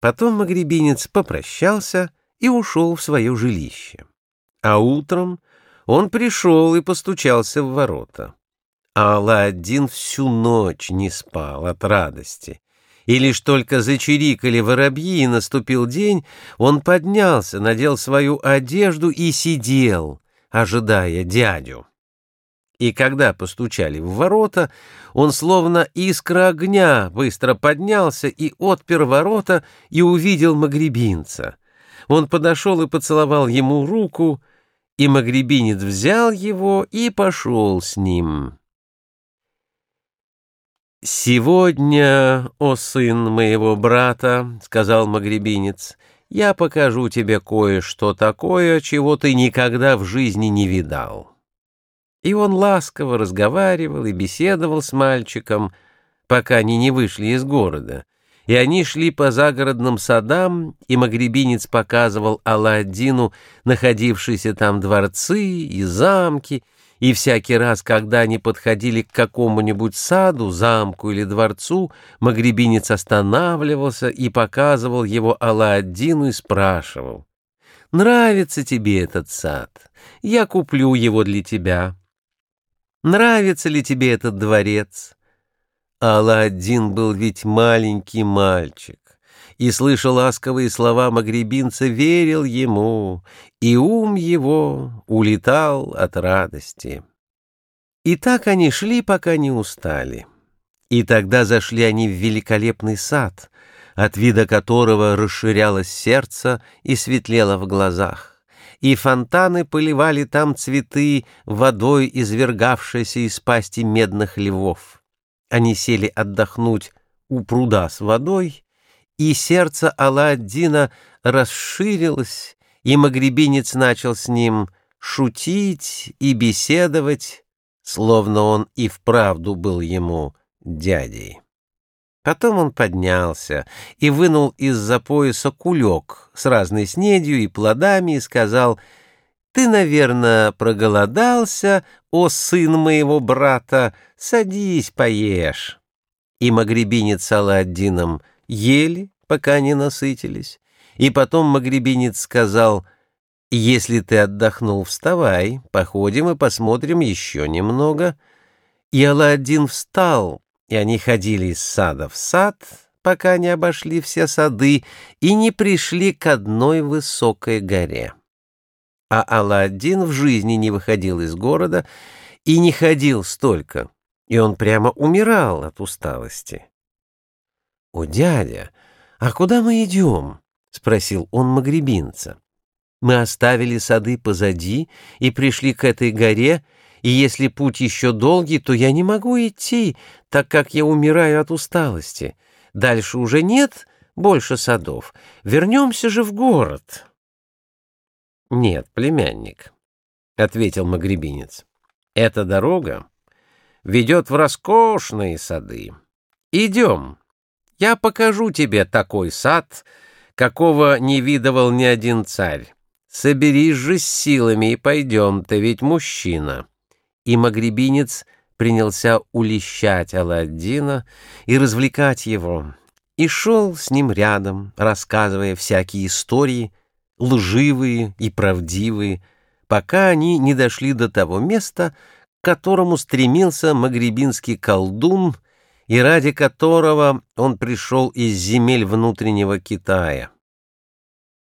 Потом магребинец попрощался и ушел в свое жилище. А утром он пришел и постучался в ворота. А Аладдин всю ночь не спал от радости. И лишь только зачирикали воробьи, и наступил день, он поднялся, надел свою одежду и сидел, ожидая дядю. И когда постучали в ворота, он словно искра огня быстро поднялся и отпер ворота и увидел магребинца. Он подошел и поцеловал ему руку, и магребинец взял его и пошел с ним. «Сегодня, о сын моего брата, — сказал магребинец, — я покажу тебе кое-что такое, чего ты никогда в жизни не видал». И он ласково разговаривал и беседовал с мальчиком, пока они не вышли из города. И они шли по загородным садам, и магребинец показывал Алладдину находившиеся там дворцы и замки, и всякий раз, когда они подходили к какому-нибудь саду, замку или дворцу, магребинец останавливался и показывал его Алладдину и спрашивал, «Нравится тебе этот сад? Я куплю его для тебя». Нравится ли тебе этот дворец? Алладин был ведь маленький мальчик, и, слыша ласковые слова магребинца, верил ему, и ум его улетал от радости. И так они шли, пока не устали. И тогда зашли они в великолепный сад, от вида которого расширялось сердце и светлело в глазах и фонтаны поливали там цветы водой, извергавшейся из пасти медных львов. Они сели отдохнуть у пруда с водой, и сердце Алладдина расширилось, и магребинец начал с ним шутить и беседовать, словно он и вправду был ему дядей. Потом он поднялся и вынул из-за пояса кулек с разной снедью и плодами и сказал, «Ты, наверное, проголодался, о сын моего брата, садись, поешь». И магребинец с Аладдином ели, пока не насытились. И потом магребинец сказал, «Если ты отдохнул, вставай, походим и посмотрим еще немного». И Аладдин встал, и они ходили из сада в сад, пока не обошли все сады и не пришли к одной высокой горе. А Алладин в жизни не выходил из города и не ходил столько, и он прямо умирал от усталости. — О, дядя, а куда мы идем? — спросил он магребинца. Мы оставили сады позади и пришли к этой горе, и если путь еще долгий, то я не могу идти, так как я умираю от усталости. Дальше уже нет больше садов. Вернемся же в город. — Нет, племянник, — ответил магребинец, — эта дорога ведет в роскошные сады. Идем, я покажу тебе такой сад, какого не видывал ни один царь. Соберись же с силами и пойдем, ты ведь мужчина и магребинец принялся улещать Аладдина и развлекать его, и шел с ним рядом, рассказывая всякие истории, лживые и правдивые, пока они не дошли до того места, к которому стремился магребинский колдун и ради которого он пришел из земель внутреннего Китая.